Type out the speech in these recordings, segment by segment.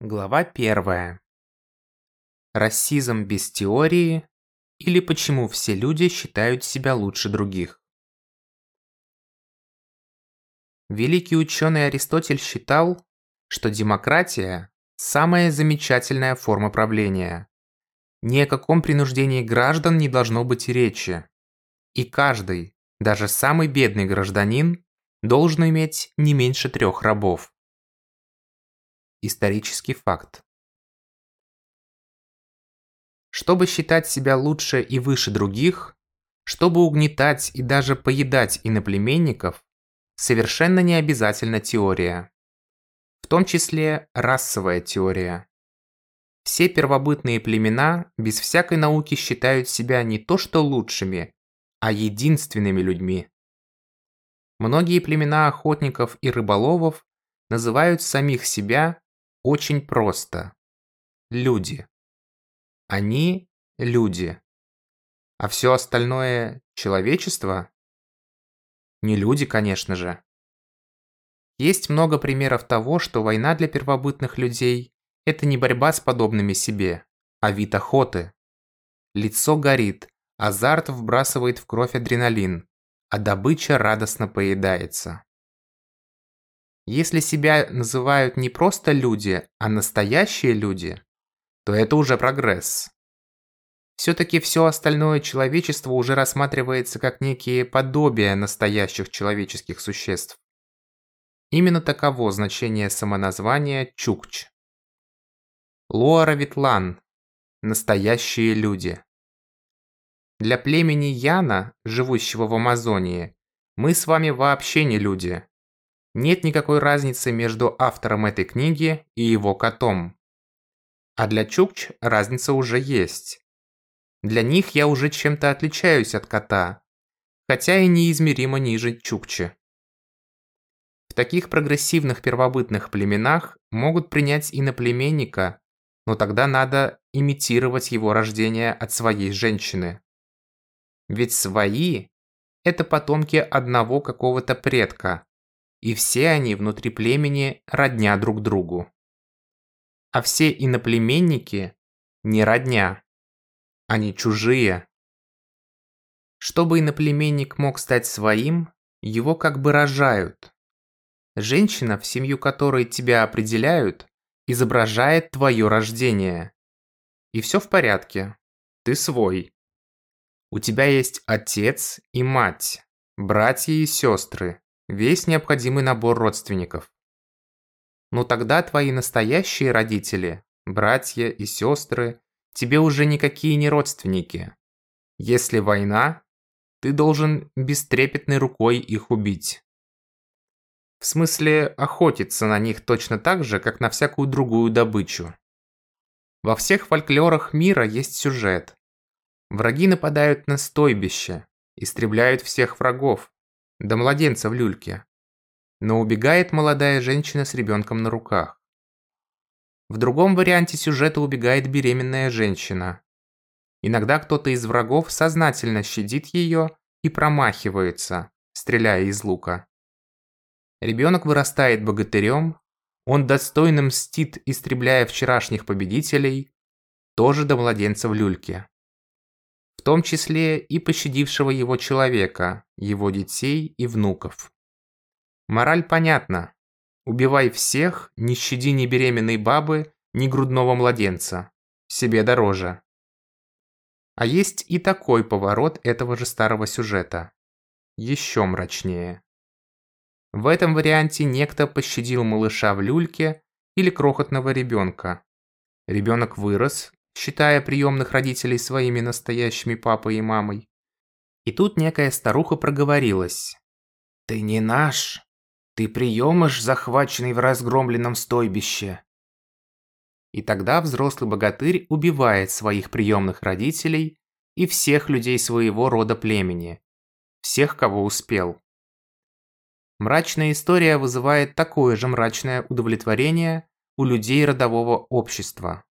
Глава первая. Расизм без теории или почему все люди считают себя лучше других. Великий ученый Аристотель считал, что демократия – самая замечательная форма правления. Ни о каком принуждении граждан не должно быть речи. И каждый, даже самый бедный гражданин, должен иметь не меньше трех рабов. Исторический факт. Чтобы считать себя лучше и выше других, чтобы угнетать и даже поедать иноплеменников, совершенно не обязательно теория. В том числе расовая теория. Все первобытные племена без всякой науки считают себя не то что лучшими, а единственными людьми. Многие племена охотников и рыболовов называют самих себя очень просто. Люди. Они – люди. А все остальное – человечество? Не люди, конечно же. Есть много примеров того, что война для первобытных людей – это не борьба с подобными себе, а вид охоты. Лицо горит, азарт вбрасывает в кровь адреналин, а добыча радостно поедается. Если себя называют не просто люди, а настоящие люди, то это уже прогресс. Все-таки все остальное человечество уже рассматривается как некие подобия настоящих человеческих существ. Именно таково значение самоназвания Чукч. Луара Витлан – настоящие люди. Для племени Яна, живущего в Амазонии, мы с вами вообще не люди, нет никакой разницы между автором этой книги и его котом. А для Чукч разница уже есть. Для них я уже чем-то отличаюсь от кота, хотя и неизмеримо ниже Чукчи. В таких прогрессивных первобытных племенах могут принять иноплеменника, но тогда надо имитировать его рождение от своей женщины. Ведь свои – это потомки одного какого-то предка, и все они внутри племени родня друг другу. А все иноплеменники не родня, они чужие. Чтобы иноплеменник мог стать своим, его как бы рожают. Женщина, в семью которой тебя определяют, изображает твое рождение. И все в порядке, ты свой. У тебя есть отец и мать, братья и сестры, весь необходимый набор родственников. Но тогда твои настоящие родители, братья и сестры, тебе уже никакие не родственники. Если война, ты должен бестрепетной рукой их убить. В смысле, охотиться на них точно так же, как на всякую другую добычу. Во всех фольклорах мира есть сюжет. Враги нападают на стойбище, истребляют всех врагов, до младенца в люльке. Но убегает молодая женщина с ребенком на руках. В другом варианте сюжета убегает беременная женщина. Иногда кто-то из врагов сознательно щадит ее и промахивается, стреляя из лука. Ребенок вырастает богатырем, он достойно мстит, истребляя вчерашних победителей, тоже до младенца в люльке том числе и пощадившего его человека, его детей и внуков. Мораль понятна. Убивай всех, не щади ни беременной бабы, ни грудного младенца. Себе дороже. А есть и такой поворот этого же старого сюжета. Еще мрачнее. В этом варианте некто пощадил малыша в люльке или крохотного ребенка. Ребенок вырос, считая приемных родителей своими настоящими папой и мамой. И тут некая старуха проговорилась. «Ты не наш. Ты приемыш, захваченный в разгромленном стойбище». И тогда взрослый богатырь убивает своих приемных родителей и всех людей своего рода племени. Всех, кого успел. Мрачная история вызывает такое же мрачное удовлетворение у людей родового общества.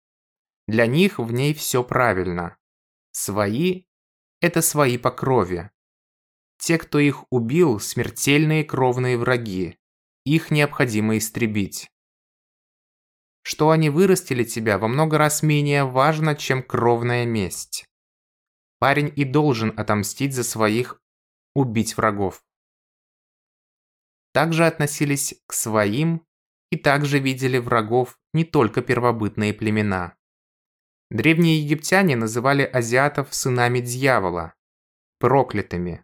Для них в ней все правильно. Свои – это свои по крови. Те, кто их убил, смертельные кровные враги. Их необходимо истребить. что они вырастили тебя во много раз менее важно, чем кровная месть. Парень и должен отомстить за своих, убить врагов. Также относились к своим и также видели врагов не только первобытные племена. Древние египтяне называли азиатов сынами дьявола, проклятыми.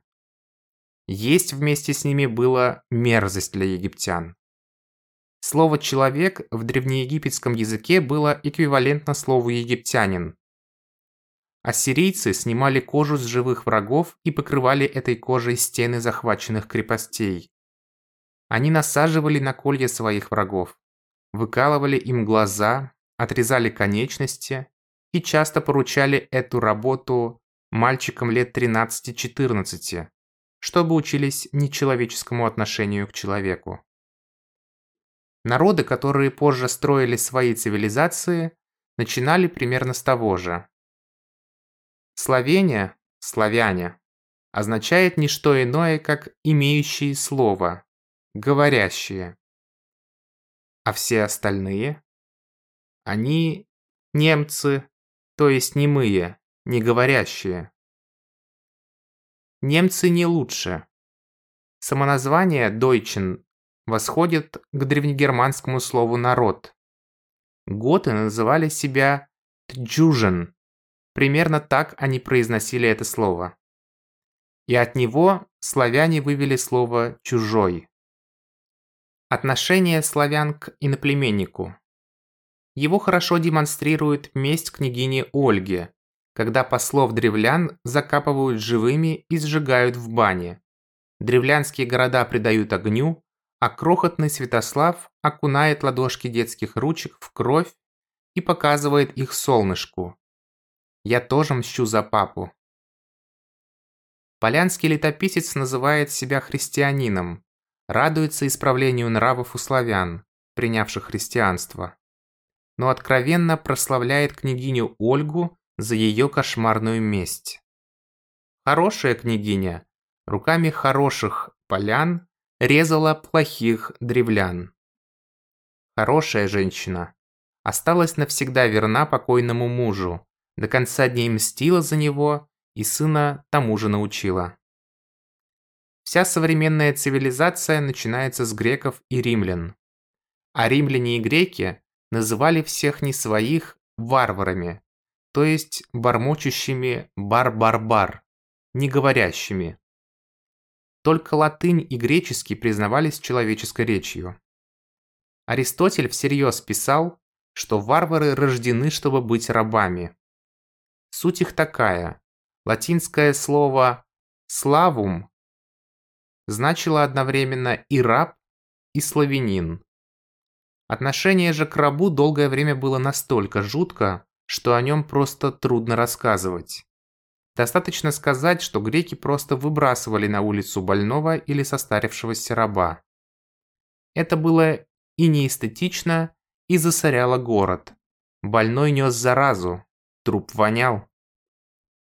Есть вместе с ними было мерзость для египтян. Слово «человек» в древнеегипетском языке было эквивалентно слову «египтянин». Ассирийцы снимали кожу с живых врагов и покрывали этой кожей стены захваченных крепостей. Они насаживали на колья своих врагов, выкалывали им глаза, отрезали конечности и часто поручали эту работу мальчикам лет 13-14, чтобы учились нечеловеческому отношению к человеку. Народы, которые позже строили свои цивилизации, начинали примерно с того же. Словения, славяне, означает не что иное, как имеющие слово, говорящие. А все остальные? Они немцы, то есть немые, не говорящие. Немцы не лучше. Самоназвание «Дойчен» восходит к древнегерманскому слову «народ». Готы называли себя «тджужен». Примерно так они произносили это слово. И от него славяне вывели слово «чужой». Отношение славян к иноплеменнику. Его хорошо демонстрирует месть княгини Ольги, когда послов древлян закапывают живыми и сжигают в бане. Древлянские города предают огню, а крохотный Святослав окунает ладошки детских ручек в кровь и показывает их солнышку. Я тоже мщу за папу. Полянский летописец называет себя христианином, радуется исправлению нравов у славян, принявших христианство, но откровенно прославляет княгиню Ольгу за ее кошмарную месть. Хорошая княгиня, руками хороших полян, резала плохих древлян. Хорошая женщина, осталась навсегда верна покойному мужу, до конца дней мстила за него и сына тому же научила. Вся современная цивилизация начинается с греков и римлян. А римляне и греки называли всех не своих варварами, то есть бормочущими бар-бар-бар, не говорящими. Только латынь и греческий признавались человеческой речью. Аристотель всерьез писал, что варвары рождены, чтобы быть рабами. Суть их такая. Латинское слово «славум» значило одновременно и раб, и славянин. Отношение же к рабу долгое время было настолько жутко, что о нем просто трудно рассказывать. Достаточно сказать, что греки просто выбрасывали на улицу больного или состарившегося раба. Это было и неэстетично, и засоряло город. Больной нес заразу, труп вонял.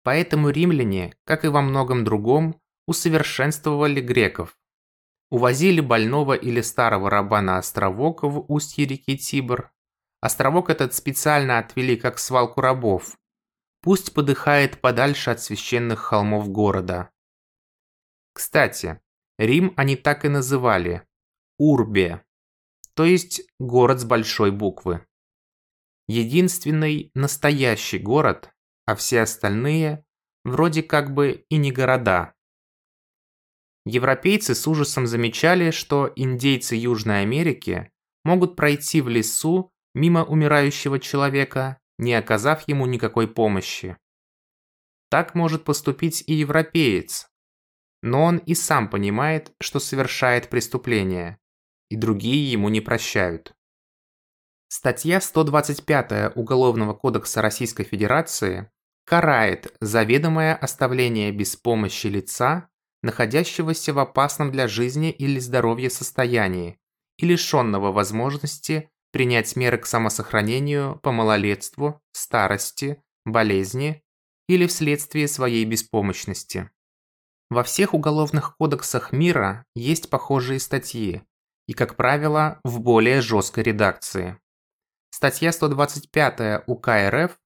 Поэтому римляне, как и во многом другом, усовершенствовали греков. Увозили больного или старого раба на островок в устье реки Тибр. Островок этот специально отвели как свалку рабов. Пусть подыхает подальше от священных холмов города. Кстати, Рим они так и называли – Урбе, то есть город с большой буквы. Единственный настоящий город, а все остальные вроде как бы и не города. Европейцы с ужасом замечали, что индейцы Южной Америки могут пройти в лесу мимо умирающего человека, не оказав ему никакой помощи. Так может поступить и европеец, но он и сам понимает, что совершает преступление, и другие ему не прощают. Статья 125 Уголовного кодекса Российской Федерации карает заведомое оставление без помощи лица находящегося в опасном для жизни или здоровья состоянии и лишенного возможности принять меры к самосохранению по малолетству, старости, болезни или вследствие своей беспомощности. Во всех уголовных кодексах мира есть похожие статьи, и, как правило, в более жесткой редакции. Статья 125 УК РФ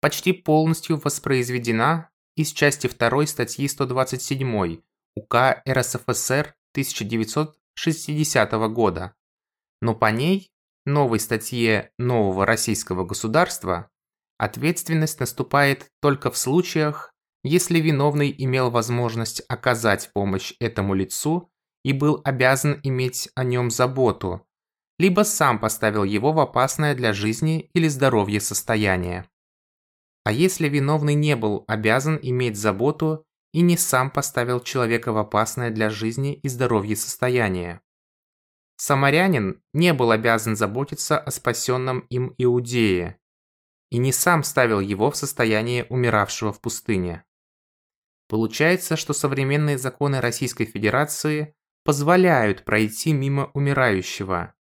почти полностью воспроизведена из части 2 статьи 127 УК РСФСР 1960 года, но по ней, новой статье нового российского государства, ответственность наступает только в случаях, если виновный имел возможность оказать помощь этому лицу и был обязан иметь о нем заботу, либо сам поставил его в опасное для жизни или здоровья состояние. А если виновный не был обязан иметь заботу и не сам поставил человека в опасное для жизни и здоровья состояние? Самарянин не был обязан заботиться о спасенном им Иудее и не сам ставил его в состояние умиравшего в пустыне. Получается, что современные законы Российской Федерации позволяют пройти мимо умирающего.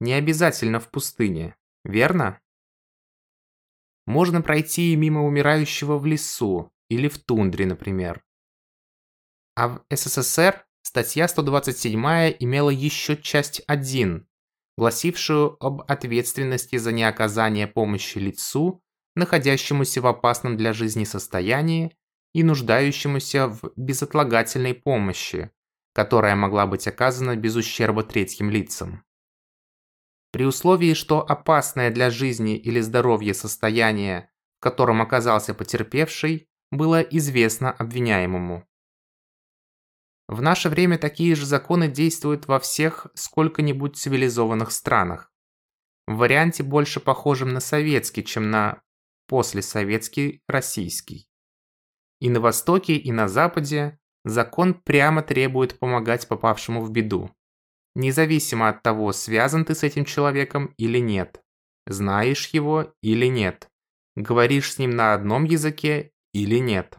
Не обязательно в пустыне, верно? Можно пройти мимо умирающего в лесу или в тундре, например. А в СССР статья 127 имела еще часть 1, гласившую об ответственности за неоказание помощи лицу, находящемуся в опасном для жизни состоянии и нуждающемуся в безотлагательной помощи, которая могла быть оказана без ущерба третьим лицам. При условии, что опасное для жизни или здоровья состояние, в котором оказался потерпевший, было известно обвиняемому. В наше время такие же законы действуют во всех сколько-нибудь цивилизованных странах. В варианте больше похожем на советский, чем на послесоветский российский. И на Востоке, и на Западе закон прямо требует помогать попавшему в беду. Независимо от того, связан ты с этим человеком или нет. Знаешь его или нет. Говоришь с ним на одном языке или нет.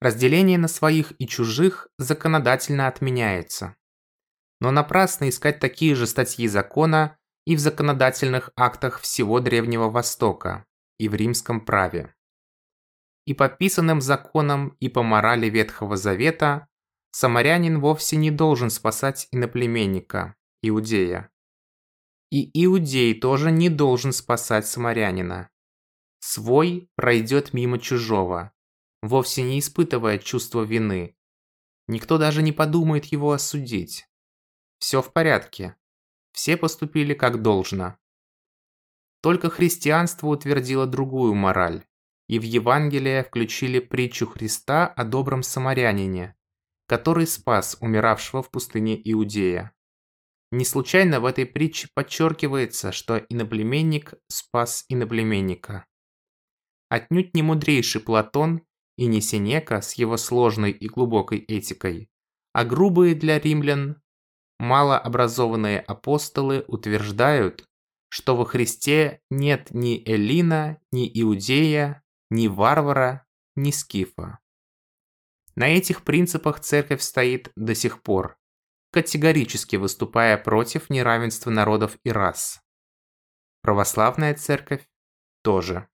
Разделение на своих и чужих законодательно отменяется. Но напрасно искать такие же статьи закона и в законодательных актах всего Древнего Востока, и в римском праве. И по писанным законам, и по морали Ветхого Завета самарянин вовсе не должен спасать иноплеменника, иудея. И иудей тоже не должен спасать самарянина. Свой пройдет мимо чужого, вовсе не испытывая чувства вины. Никто даже не подумает его осудить. Все в порядке. Все поступили как должно. Только христианство утвердило другую мораль, и в Евангелие включили притчу Христа о добром самарянине, который спас умиравшего в пустыне Иудея. Не случайно в этой притче подчеркивается, что иноплеменник спас иноплеменника. Отнюдь не мудрейший Платон и не Сенека с его сложной и глубокой этикой, а грубые для римлян, малообразованные апостолы утверждают, что во Христе нет ни Эллина, ни Иудея, ни варвара, ни скифа. На этих принципах церковь стоит до сих пор, категорически выступая против неравенства народов и рас. Православная церковь тоже.